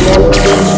Thank you.